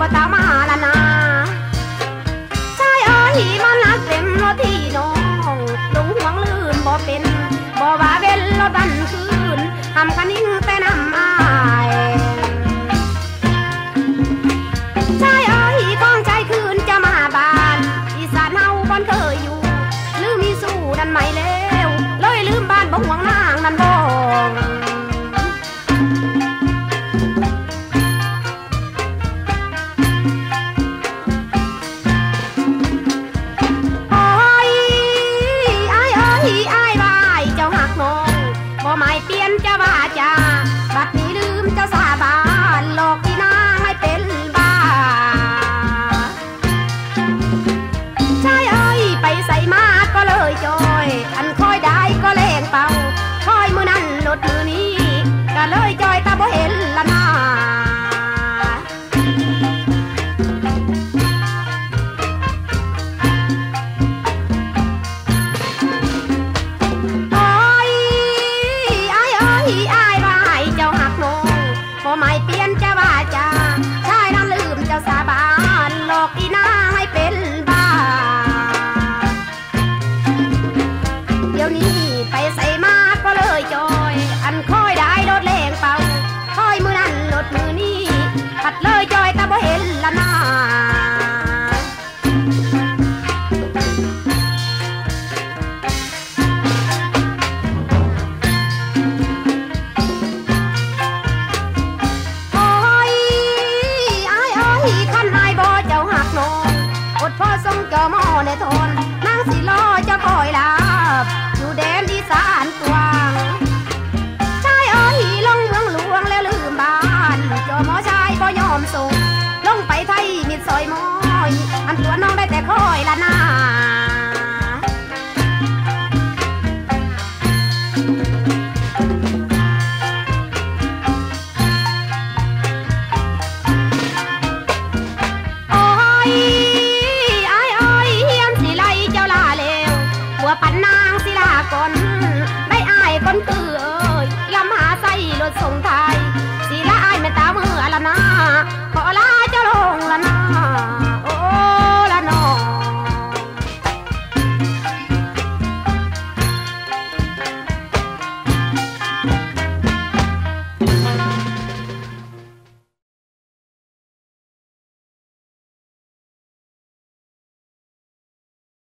บ่ตามมาหาละนาชายเอ้ยมันักเต็มรถที่น้องลงหวังลืมบ่เป็น mày tiên cho bà chào. for my people. ก็มอในทนนั่งสิรอจะคอยลาบอยู่แดนอีสานกว้างชายอ้อยลงเมืองหลวงแล้วลืมบ้านจอมอชายบ่ยอมส่ง